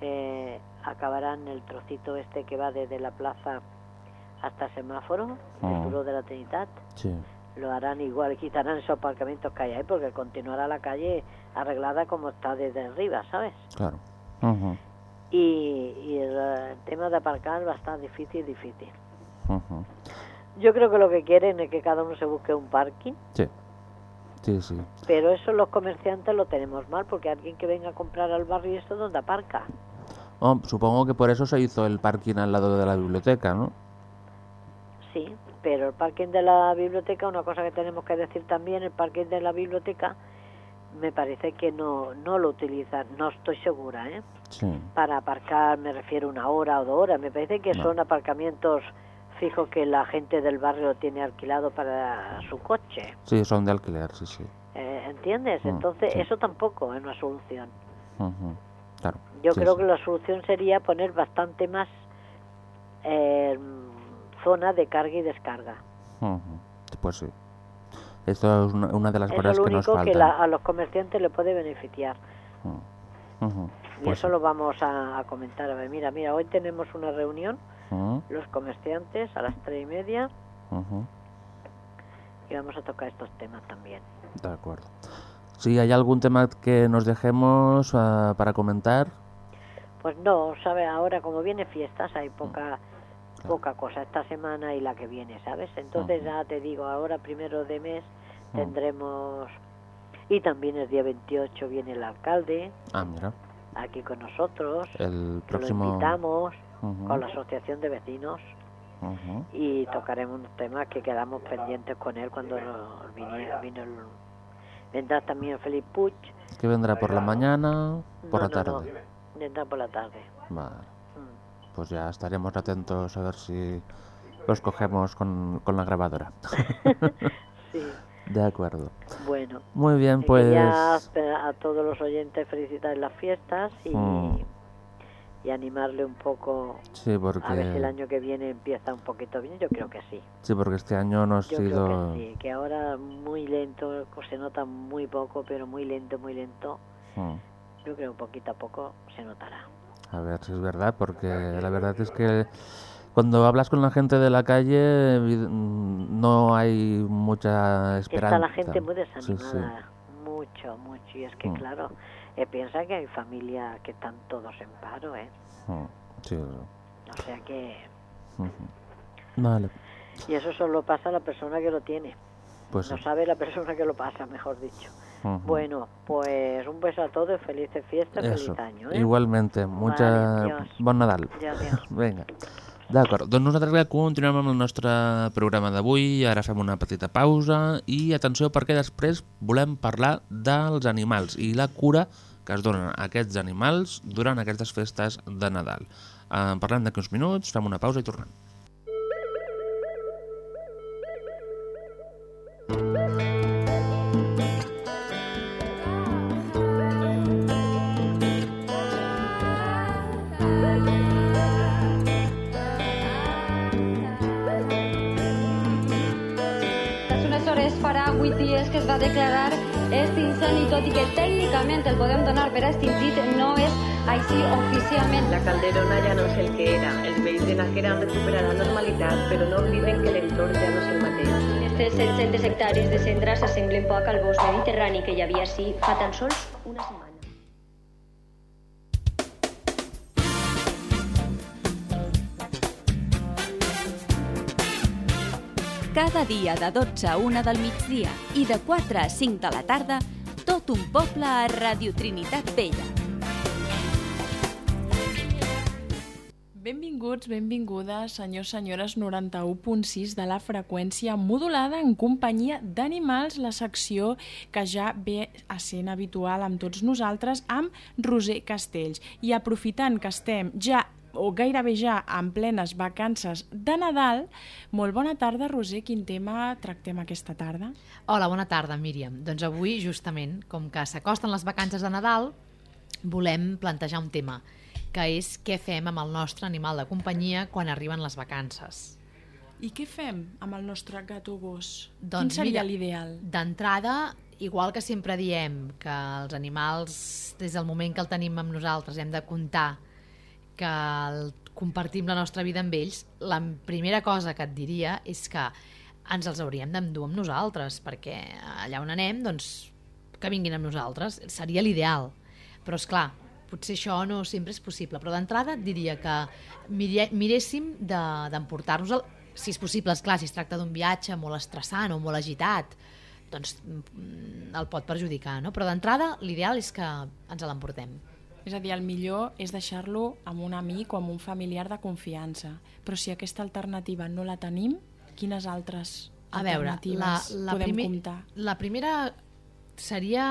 eh, acabarán el trocito este que va desde la plaza hasta el semáforo, el Mm. Turo de la Trinidad. Sí. Lo harán igual, quitarán esos aparcamientos que hay ahí, porque continuará la calle arreglada como está desde arriba, ¿sabes? Claro. Y, y el, eh, tema de aparcar va a estar difícil, difícil. Yo creo que lo que quieren es que cada uno se busque un parking, Sí. Sí, sí. pero eso los comerciantes lo tenemos mal, porque alguien que venga a comprar al barrio, ¿esto dónde aparca? Oh, supongo que por eso se hizo el parking al lado de la biblioteca, ¿no? Sí, pero el parking de la biblioteca, una cosa que tenemos que decir también, el parking de la biblioteca, me parece que no, no lo utilizan, no estoy segura, ¿eh? Sí. Para aparcar, me refiero una hora o dos horas, me parece que No. son aparcamientos fijos que la gente del barrio tiene alquilado para su coche, Sí, son de alquiler, sí, sí. eh, ¿entiendes? Mm, Entonces, sí. eso tampoco es una solución. Claro. Yo sí, creo sí. que la solución sería poner bastante más eh, zona de carga y descarga. Pues sí. Esto es una, una de las cosas que nos único que la- a los comerciantes le puede beneficiar. Ujú, Y pues eso lo vamos a, a comentar. A ver, mira, mira, hoy tenemos una reunión, sí. Los comerciantes, a las tres y media, y vamos a tocar estos temas también. De acuerdo. Si hay algún tema que nos dejemos ah, para comentar, Pues no, ¿sabes? Ahora como viene fiestas hay Mm. poca poca cosa esta semana y la que viene, ¿sabes? Entonces ya te digo, ahora primero de mes tendremos... Y también el día 28 viene el alcalde ah, mira, aquí con nosotros. el Lo próximo... con la asociación de vecinos ujú, y tocaremos unos temas que quedamos pendientes con él cuando vino, vino el... Vendrá también Felipe Puig. ¿Que vendrá por la mañana? Por No, la no, no, tarde. vendrá por la tarde. Vale. Mm. Pues ya estaremos atentos a ver si los cogemos con, con la grabadora. Sí. De acuerdo. Bueno. Muy bien, pues... A todos los oyentes felicitar las fiestas y, Mm. Y animarle un poco Sí, porque... a ver si el año que viene empieza un poquito bien. Yo creo que sí. Sí, porque este año no ha Yo sido... creo que sí, que ahora muy lento, se nota muy poco, pero muy lento, muy lento. Mm. Yo creo que poquito a poco se notará. A ver si es verdad, porque la verdad es que cuando hablas con la gente de la calle no hay mucha esperanza. Está la gente muy Sí, sí. desanimada, mucho, mucho. Y es que, Mm. claro, eh, piensa que hay familias que están todos en paro, ¿eh? Mm, sí. O sea que... Vale, Y eso solo pasa a la persona que lo tiene. pues no sí. sabe la persona que lo pasa, mejor dicho. Bueno, pues un beso a todos, felices fiestas, feliz año. ¿eh? Igualmente, mucha... Vale, bon Nadal. Adiós, adiós. D'acord, doncs nosaltres continuem amb el nostre programa d'avui, ara fem una petita pausa i atenció perquè després volem parlar dels animals i la cura que es donen a aquests animals durant aquestes festes de Nadal. Eh, parlem d'aquí uns minuts, fem una pausa i tornem. Fa farà 8 dies que es va declarar és inceni, tot i que tècnicament el podem donar per extingit, no és així oficialment. La Calderona ja no és el que era. Els veïns de Nájera han recuperat la normalitat, però no obliden que l'entorn ja no és el mateix. Aquestes 700 hectàrees de cendra s'assemblen poc al bosc mediterrani que hi havia així fa tan sols una setmana. Cada dia de 12 a 1 del migdia i de 4 a 5 de la tarda, tot un poble a Radio Trinitat Vella. Benvinguts, benvingudes, senyors, senyores, 91.6 de la freqüència modulada en companyia d'animals, la secció que ja ve a sent habitual amb tots nosaltres, amb Roser Castells. I aprofitant que estem ja o gairebé ja en plenes vacances de Nadal. Molt bona tarda, Roser. Quin tema tractem aquesta tarda? Hola, bona tarda, Míriam. Doncs avui, justament, com que s'acosten les vacances de Nadal, volem plantejar un tema, que és què fem amb el nostre animal de companyia quan arriben les vacances. I què fem amb el nostre gat o gos? Doncs, Quin seria l'ideal? D'entrada, igual que sempre diem que els animals, des del moment que el tenim amb nosaltres, hem de comptar que el, compartim la nostra vida amb ells, la primera cosa que et diria és que ens els hauríem d'endur amb nosaltres, perquè allà on anem, doncs, que vinguin amb nosaltres. Seria l'ideal. Però, és clar, potser això no sempre és possible. Però d'entrada et diria que miréssim d'emportar-nos, de, si és possible, és clar, si es tracta d'un viatge molt estressant o molt agitat, doncs mm, el pot perjudicar, no? Però d'entrada l'ideal és que ens l'emportem. És a dir, el millor és deixar-lo amb un amic o amb un familiar de confiança. Però si aquesta alternativa no la tenim, quines altres A veure, la, alternatives la, podem primer, comptar? la primera seria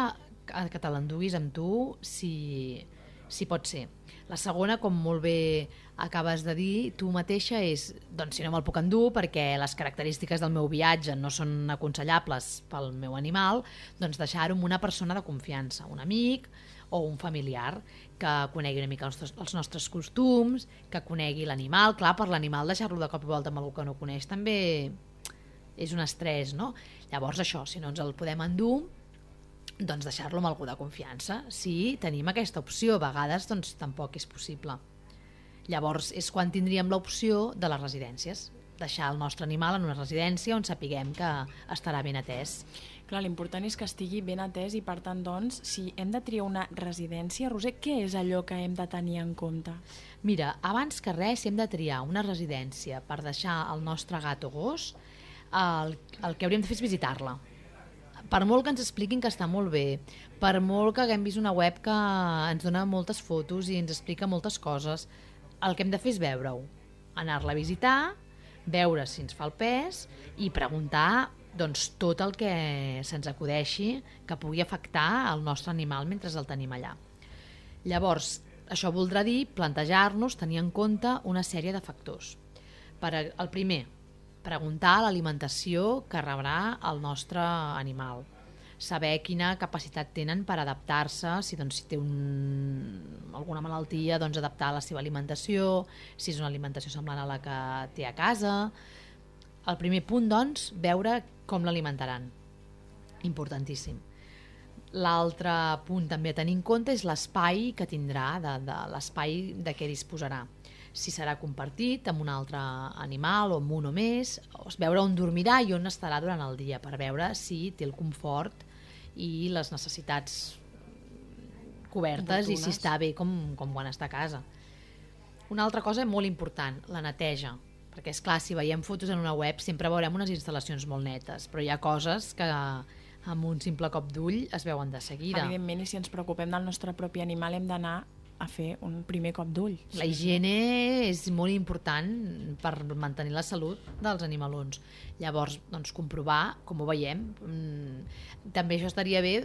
que te l'enduguis amb tu si, si pot ser. La segona, com molt bé acabes de dir, tu mateixa és, doncs si no me'l puc endur perquè les característiques del meu viatge no són aconsellables pel meu animal, doncs deixar-ho amb una persona de confiança, un amic o un familiar que conegui una mica els nostres, els nostres costums, que conegui l'animal. Clar, per l'animal deixar-lo de cop i volta amb algú que no coneix també és un estrès, no? Llavors això, si no ens el podem endur, doncs deixar-lo amb algú de confiança. Si tenim aquesta opció, a vegades doncs tampoc és possible. Llavors és quan tindríem l'opció de les residències, deixar el nostre animal en una residència on sapiguem que estarà ben atès. Clar, l'important és que estigui ben atès i, per tant, doncs, si hem de triar una residència, Roser, què és allò que hem de tenir en compte? Mira, abans que res, hem de triar una residència per deixar el nostre gat o gos, el, el que hauríem de fer és visitar-la. Per molt que ens expliquin que està molt bé, per molt que haguem vist una web que ens dona moltes fotos i ens explica moltes coses, el que hem de fer és veure-ho, anar-la a visitar, veure si ens fa el pes i preguntar doncs, tot el que se'ns acudeixi que pugui afectar el nostre animal mentre el tenim allà. Llavors, això voldrà dir plantejar-nos, tenir en compte una sèrie de factors. Per el primer, preguntar l'alimentació que rebrà el nostre animal saber quina capacitat tenen per adaptar-se, si, doncs, si té un, alguna malaltia, doncs adaptar la seva alimentació, si és una alimentació semblant a la que té a casa. El primer punt, doncs, veure com l'alimentaran. Importantíssim. L'altre punt també a tenir en compte és l'espai que tindrà, de, de l'espai de què disposarà. Si serà compartit amb un altre animal o amb un o més, o veure on dormirà i on estarà durant el dia per veure si té el confort i les necessitats cobertes i si està bé com, com quan està a casa. Una altra cosa molt important, la neteja. Perquè, és clar, si veiem fotos en una web sempre veurem unes instal·lacions molt netes, però hi ha coses que amb un simple cop d'ull es veuen de seguida. Evidentment, i si ens preocupem del nostre propi animal hem d'anar a fer un primer cop d'ull. La higiene és molt important per mantenir la salut dels animalons. Llavors, doncs, comprovar com ho veiem. Mm, També això estaria bé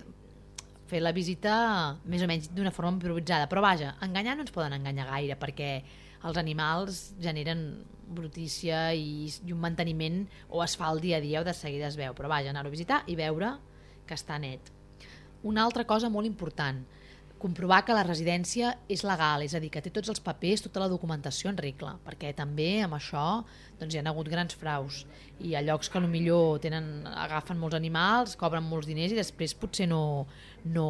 fer la visita més o menys d'una forma improvisada. Però vaja, enganyar no ens poden enganyar gaire perquè els animals generen brutícia i, i un manteniment o es fa el dia a dia o de seguida es veu. Però vaja, anar-ho a visitar i veure que està net. Una altra cosa molt important, comprovar que la residència és legal, és a dir, que té tots els papers, tota la documentació en regla, perquè també amb això doncs, hi ha hagut grans fraus i a llocs que millor tenen, agafen molts animals, cobren molts diners i després potser no, no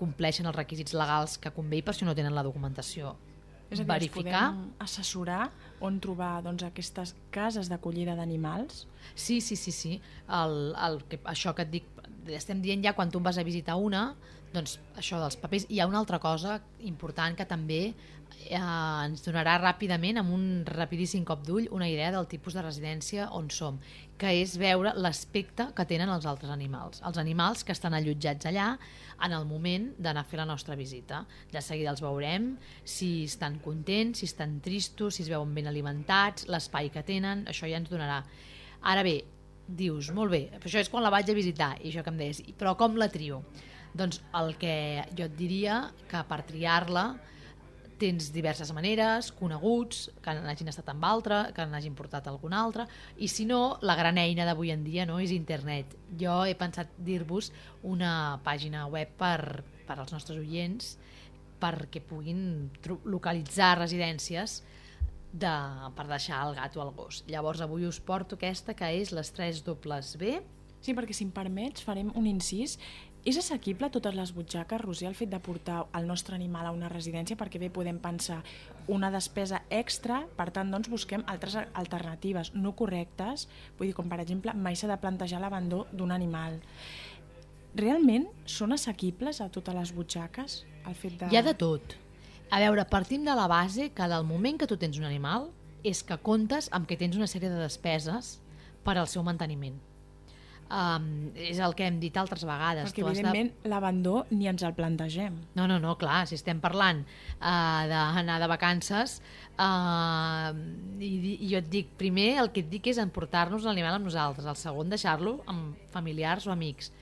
compleixen els requisits legals que convé i per això no tenen la documentació. És a dir, Verificar podem assessorar on trobar doncs, aquestes cases d'acollida d'animals? Sí, sí, sí, sí. El, el, que, això que et dic, estem dient ja quan tu vas a visitar una, doncs això dels papers. Hi ha una altra cosa important que també eh, ens donarà ràpidament, amb un rapidíssim cop d'ull, una idea del tipus de residència on som, que és veure l'aspecte que tenen els altres animals. Els animals que estan allotjats allà en el moment d'anar a fer la nostra visita. De seguida els veurem, si estan contents, si estan tristos, si es veuen ben alimentats, l'espai que tenen, això ja ens donarà. Ara bé, dius, molt bé, això és quan la vaig a visitar, i això que em deies, però com la trio? Doncs el que jo et diria que per triar-la tens diverses maneres, coneguts, que n'hagin estat amb altre, que n'hagin portat algun altre, i si no, la gran eina d'avui en dia no és internet. Jo he pensat dir-vos una pàgina web per, per als nostres oients perquè puguin localitzar residències de, per deixar el gat o el gos. Llavors avui us porto aquesta que és les 3 dobles B. Sí, perquè si em permets farem un incís. És assequible a totes les butxaques, Roser, el fet de portar el nostre animal a una residència? Perquè bé, podem pensar una despesa extra, per tant, doncs busquem altres alternatives no correctes, vull dir, com per exemple, mai s'ha de plantejar l'abandó d'un animal. Realment són assequibles a totes les butxaques? El fet de... Hi ha de tot. A veure, partim de la base que del moment que tu tens un animal és que comptes amb que tens una sèrie de despeses per al seu manteniment. Um, és el que hem dit altres vegades. Perquè, Tu has de- evidentment, l'abandó ni ens el plantegem. No, no, no, clar, si estem parlant uh, d'anar de vacances uh, i, i jo et dic, primer el que et dic és emportar-nos l'animal amb nosaltres, el segon deixar-lo amb familiars o amics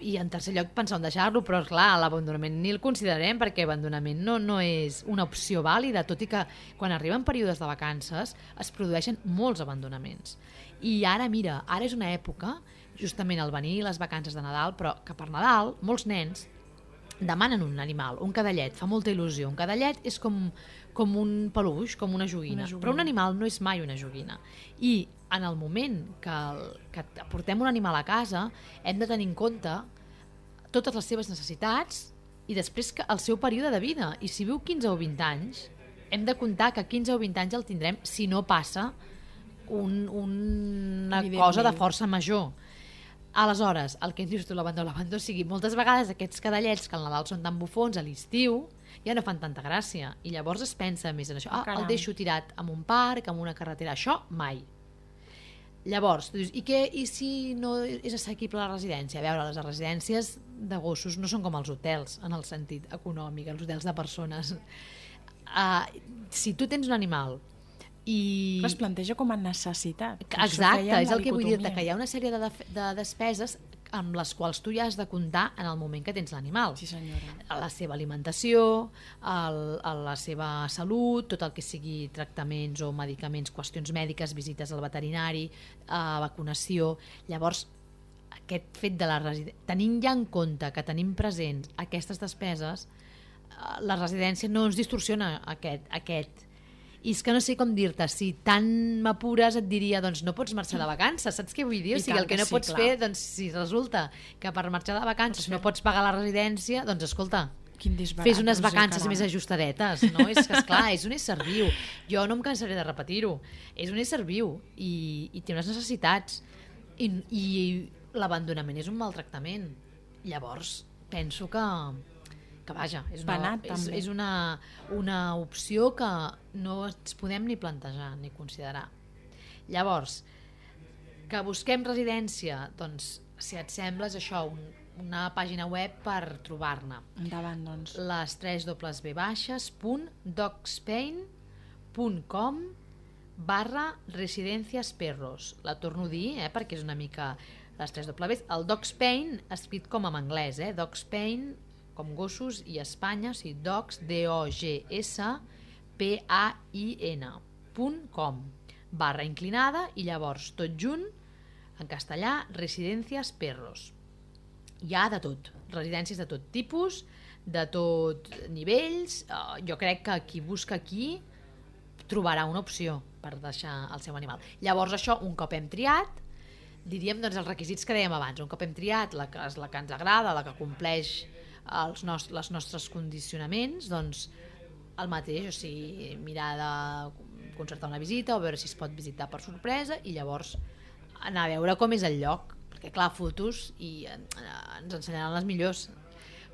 i en tercer lloc pensar on deixar-lo, però clar, l'abandonament ni el considerem perquè abandonament no, no és una opció vàlida, tot i que quan arriben períodes de vacances es produeixen molts abandonaments. I ara, mira, ara és una època, justament al venir les vacances de Nadal, però que per Nadal molts nens demanen un animal, un cadallet, fa molta il·lusió. Un cadallet és com, com un peluix, com una joguina, Una joguina. però un animal no és mai una joguina. I en el moment que, el, que portem un animal a casa hem de tenir en compte totes les seves necessitats i després que el seu període de vida. I si viu 15 o 20 anys, hem de comptar que 15 o 20 anys el tindrem si no passa un, una cosa de força major. Aleshores, el que dius tu, l'abandó, l'abandó, o sigui, moltes vegades aquests cadallets que al Nadal són tan bufons, a l'estiu, ja no fan tanta gràcia. I llavors es pensa més en això. Ah, Caram. el deixo tirat en un parc, en una carretera. Això, mai. Llavors, tu dius, i, què, i si no és assequible la residència? A veure, les residències de gossos no són com els hotels, en el sentit econòmic, els hotels de persones. Uh, si tu tens un animal i... Però es planteja com a necessitat. Exacte, és el que vull dir que hi ha una sèrie de, de despeses amb les quals tu ja has de comptar en el moment que tens l'animal. Sí, senyora. La seva alimentació, el, el, la seva salut, tot el que sigui tractaments o medicaments, qüestions mèdiques, visites al veterinari, eh, vacunació... Llavors, aquest fet de la residència... Tenint ja en compte que tenim presents aquestes despeses, eh, la residència no ens distorsiona aquest, aquest i és que no sé com dir-te, si tant m'apures et diria, doncs no pots marxar de vacances, saps què vull dir? I O sigui, el que no sí, pots clar. fer, doncs si resulta que per marxar de vacances no pots pagar la residència, doncs escolta, Quin fes unes Roser, vacances caram. més ajustadetes, no? És que, esclar, és un ésser viu. Jo no em cansaré de repetir-ho. És un ésser viu i, i té unes necessitats. I, i l'abandonament és un maltractament. Llavors, penso que, que vaja, és una, Penat, és, també. és una, una opció que no ens podem ni plantejar ni considerar. Llavors, que busquem residència, doncs, si et sembla, és això, un, una pàgina web per trobar-ne. Endavant, doncs. Les 3 dobles B baixes punt dogspain.com barra residències perros. La torno a dir, eh, perquè és una mica les 3 dobles. El Dogspain, escrit com en anglès, eh? Dogspain, com gossos, i Espanya, sigui, dogs, D-O-G-S, P-A-I-N, punt com, barra inclinada, i llavors tot junt, en castellà, residències perros. hi ha de tot, residències de tot tipus, de tot nivells, uh, jo crec que qui busca aquí trobarà una opció per deixar el seu animal. Llavors això, un cop hem triat, diríem doncs, els requisits que dèiem abans. Un cop hem triat la que, és la que ens agrada, la que compleix els nos les nostres condicionaments, doncs el mateix, o sigui, mirar de concertar una visita o veure si es pot visitar per sorpresa i llavors anar a veure com és el lloc, perquè clar, fotos i eh, ens ensenyaran les millors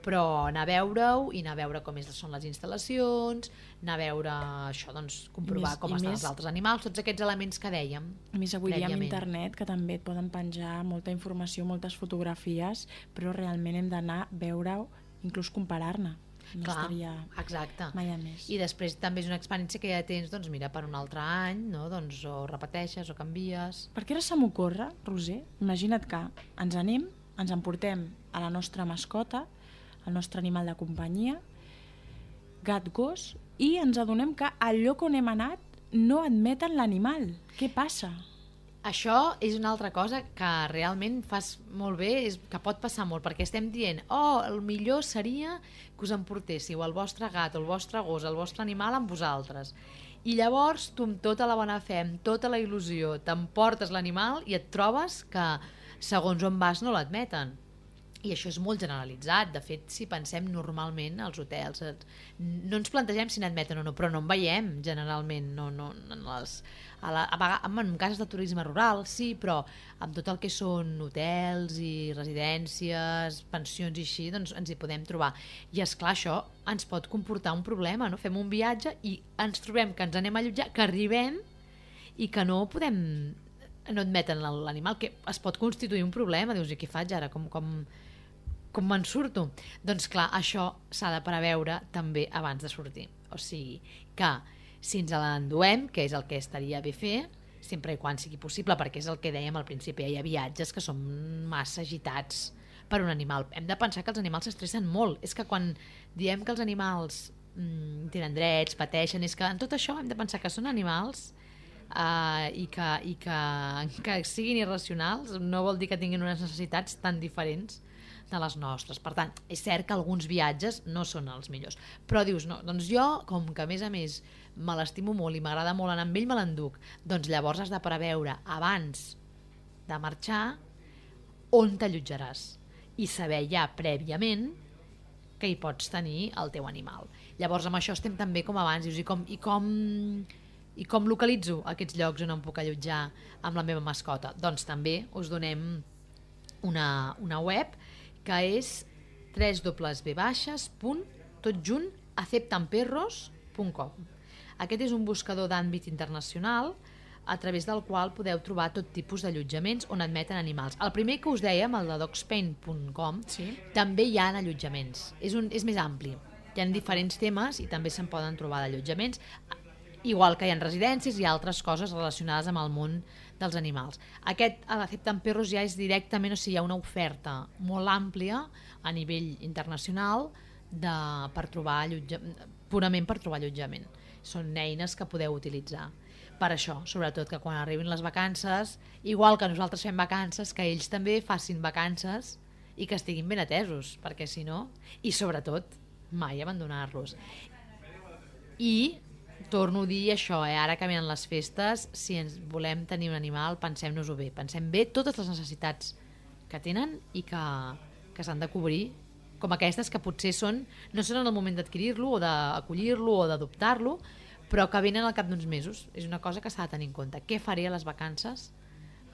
però anar a veure-ho i anar a veure com és, són les instal·lacions, anar a veure això, doncs, comprovar més- com estan més- els altres animals, tots aquests elements que dèiem. A més, avui dia amb internet, que també et poden penjar molta informació, moltes fotografies, però realment hem d'anar a veure-ho, inclús comparar-ne. No Clar, estaria exacte. mai a més. I després també és una experiència que ja tens, doncs mira, per un altre any, no? doncs, o repeteixes o canvies. Perquè ara se m'ocorre, Roser, imagina't que ens anem, ens emportem a la nostra mascota, el nostre animal de companyia, gat, gos, i ens adonem que al lloc on hem anat no admeten l'animal. Què passa? Això és una altra cosa que realment fas molt bé, és que pot passar molt, perquè estem dient, oh, el millor seria que us emportéssiu el vostre gat, el vostre gos, el vostre animal amb vosaltres. I llavors tu amb tota la bona fe, amb tota la il·lusió, t'emportes l'animal i et trobes que segons on vas no l'admeten. I això és molt generalitzat. De fet, si pensem normalment als hotels, no ens plantegem si n'admeten o no, però no en veiem generalment. No, no, en, les, a la, a vegades, en casos de turisme rural, sí, però amb tot el que són hotels i residències, pensions i així, doncs ens hi podem trobar. I és clar, això ens pot comportar un problema, no? Fem un viatge i ens trobem que ens anem a allotjar, que arribem i que no podem no admeten l'animal, que es pot constituir un problema, dius, i què faig ara? Com, com, com me'n surto? Doncs clar, això s'ha de preveure també abans de sortir. O sigui, que si ens l'enduem, que és el que estaria bé fer, sempre i quan sigui possible, perquè és el que dèiem al principi, hi ha viatges que són massa agitats per un animal. Hem de pensar que els animals s'estressen molt. És que quan diem que els animals mm, tenen drets, pateixen, és que en tot això hem de pensar que són animals uh, i, que, i que, que siguin irracionals no vol dir que tinguin unes necessitats tan diferents de les nostres. Per tant, és cert que alguns viatges no són els millors. Però dius, no, doncs jo, com que a més a més me l'estimo molt i m'agrada molt anar amb ell, me l'enduc. Doncs llavors has de preveure abans de marxar on t'allotjaràs i saber ja prèviament que hi pots tenir el teu animal. Llavors amb això estem també com abans, dius, i com, i com, i com localitzo aquests llocs on em puc allotjar amb la meva mascota? Doncs també us donem una, una web que és www.acceptanperros.com Aquest és un buscador d'àmbit internacional a través del qual podeu trobar tot tipus d'allotjaments on admeten animals. El primer que us dèiem, el de dogspain.com, sí. també hi ha allotjaments. És, un, és més ampli. Hi ha diferents temes i també se'n poden trobar d'allotjaments, igual que hi ha residències i altres coses relacionades amb el món dels animals. Aquest a l'Accepten Perros ja és directament, o sigui, hi ha una oferta molt àmplia a nivell internacional de, per trobar allotja, purament per trobar allotjament. Són eines que podeu utilitzar per això, sobretot que quan arribin les vacances, igual que nosaltres fem vacances, que ells també facin vacances i que estiguin ben atesos, perquè si no, i sobretot, mai abandonar-los. I torno a dir això, eh? ara que venen les festes, si ens volem tenir un animal, pensem-nos-ho bé. Pensem bé totes les necessitats que tenen i que, que s'han de cobrir, com aquestes que potser són, no són en el moment d'adquirir-lo o d'acollir-lo o d'adoptar-lo, però que venen al cap d'uns mesos. És una cosa que s'ha de tenir en compte. Què faré a les vacances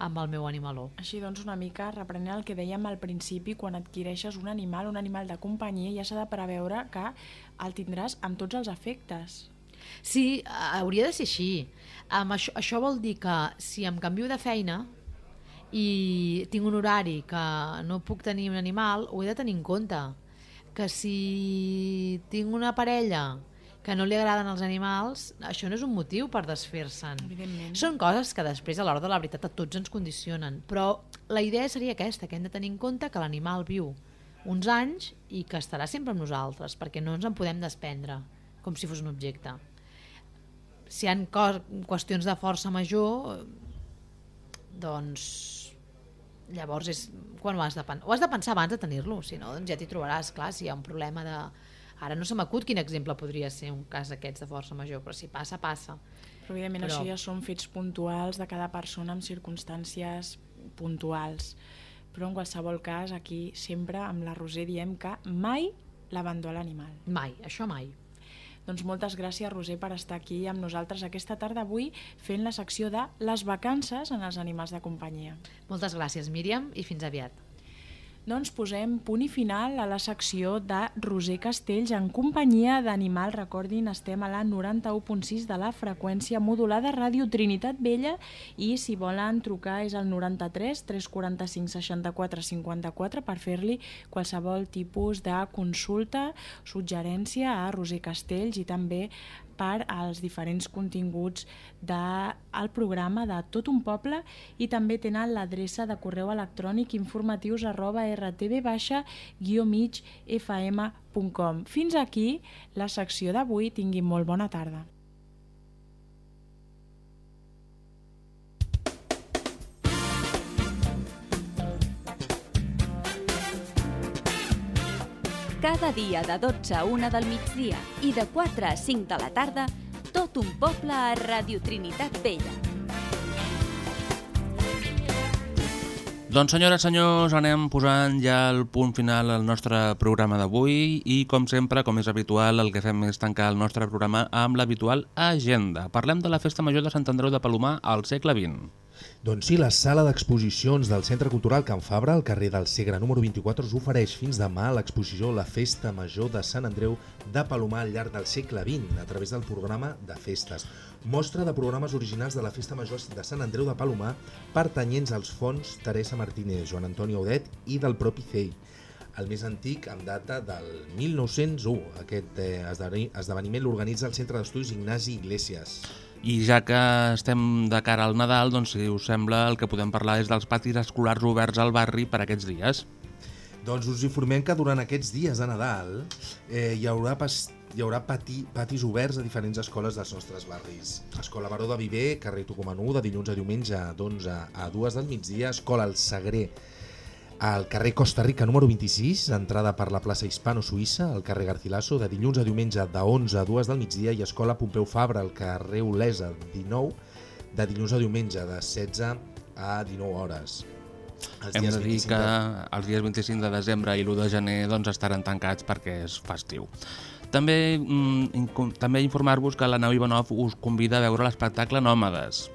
amb el meu animaló? Així doncs, una mica reprenent el que dèiem al principi, quan adquireixes un animal, un animal de companyia, ja s'ha de preveure que el tindràs amb tots els efectes. Sí, hauria de ser així. Um, això, això vol dir que si em canvio de feina i tinc un horari que no puc tenir un animal, ho he de tenir en compte. Que si tinc una parella que no li agraden els animals, això no és un motiu per desfer-se'n. Són coses que després, a l'hora de la veritat, a tots ens condicionen. Però la idea seria aquesta, que hem de tenir en compte que l'animal viu uns anys i que estarà sempre amb nosaltres, perquè no ens en podem desprendre, com si fos un objecte. Si hi ha qüestions de força major, doncs llavors és quan ho has de pensar. Ho has de pensar abans de tenir-lo, si no, doncs ja t'hi trobaràs, clar, si hi ha un problema de... Ara no se m'acut quin exemple podria ser un cas d'aquests de força major, però si passa, passa. Però evidentment Però- això ja són fets puntuals de cada persona amb circumstàncies puntuals. Però en qualsevol cas, aquí sempre amb la Roser diem que mai l'abandó a l'animal. Mai, això mai. Doncs moltes gràcies, Roser, per estar aquí amb nosaltres aquesta tarda avui fent la secció de les vacances en els animals de companyia. Moltes gràcies, Míriam, i fins aviat. Doncs posem punt i final a la secció de Roser Castells en companyia d'Animal. Recordin, estem a la 91.6 de la freqüència modulada Ràdio Trinitat Vella i si volen trucar és al 93 345 64 54 per fer-li qualsevol tipus de consulta, suggerència a Roser Castells i també per als diferents continguts del programa de Tot un Poble i també tenen l'adreça de correu electrònic informatius arroba rtv-migfm.com. Fins aquí la secció d'avui. Tinguin molt bona tarda. Cada dia de 12 a 1 del migdia i de 4 a 5 de la tarda, tot un poble a Radio Trinitat Vella. Doncs senyores, senyors, anem posant ja el punt final al nostre programa d'avui i com sempre, com és habitual, el que fem és tancar el nostre programa amb l'habitual agenda. Parlem de la Festa Major de Sant Andreu de Palomar al segle XX. Doncs sí, la sala d'exposicions del Centre Cultural Can Fabra, al carrer del Segre número 24, us ofereix fins demà l'exposició La Festa Major de Sant Andreu de Palomar al llarg del segle XX, a través del programa de festes. Mostra de programes originals de la Festa Major de Sant Andreu de Palomar, pertanyents als fons Teresa Martínez, Joan Antoni Audet i del propi CEI. El més antic, amb data del 1901. Aquest eh, esdeveni- esdeveniment l'organitza el Centre d'Estudis Ignasi Iglesias. I ja que estem de cara al Nadal, doncs si us sembla el que podem parlar és dels patis escolars oberts al barri per aquests dies. Doncs us informem que durant aquests dies de Nadal eh, hi haurà, pas, hi haurà pati, patis oberts a diferents escoles dels nostres barris. Escola Baró de Viver, carrer Tucumanú, de dilluns a diumenge d'11 a 2 del migdia. Escola El Sagrer, al carrer Costa Rica número 26, entrada per la plaça Hispano-Suïssa, al carrer Garcilaso, de dilluns a diumenge de 11 a 2 del migdia. I Escola Pompeu Fabra, al carrer Olesa 19, de dilluns a diumenge de 16 a 19 hores. Els Hem dies de dir 25 que de- els dies 25 de desembre i l'1 de gener doncs, estaran tancats perquè és festiu. També, mm, també informar-vos que la nau Ivanov us convida a veure l'espectacle Nòmades.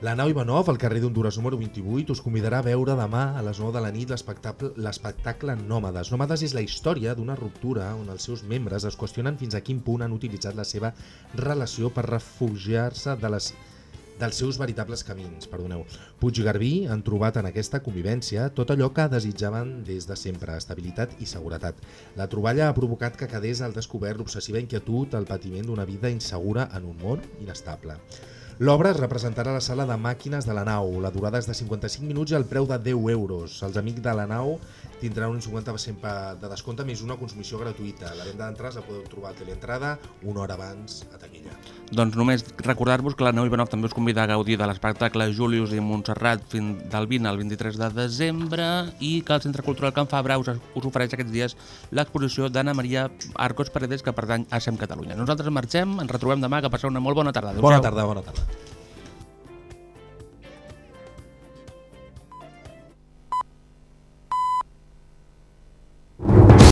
La nau Ivanov, al carrer d'Honduras número 28, us convidarà a veure demà a les 9 de la nit l'espectacle Nòmades. Nòmades és la història d'una ruptura on els seus membres es qüestionen fins a quin punt han utilitzat la seva relació per refugiar-se de les dels seus veritables camins, perdoneu. Puig i Garbí han trobat en aquesta convivència tot allò que desitjaven des de sempre, estabilitat i seguretat. La troballa ha provocat que quedés al descobert l'obsessiva inquietud, el patiment d'una vida insegura en un món inestable. L'obra es representarà a la sala de màquines de la nau. La durada és de 55 minuts i el preu de 10 euros. Els amics de la nau tindran un 50% pa- de descompte més una consumició gratuïta. La venda d'entrades la podeu trobar a Teleentrada una hora abans a taquilla. Doncs només recordar-vos que la nau Ivanov també us convida a gaudir de l'espectacle Julius i Montserrat fins del 20 al 23 de desembre i que el Centre Cultural Can Fabra us, us ofereix aquests dies l'exposició d'Anna Maria Arcos Paredes que pertany a SEM Catalunya. Nosaltres marxem, ens retrobem demà, que passeu una molt bona tarda. Bona tarda, bona tarda.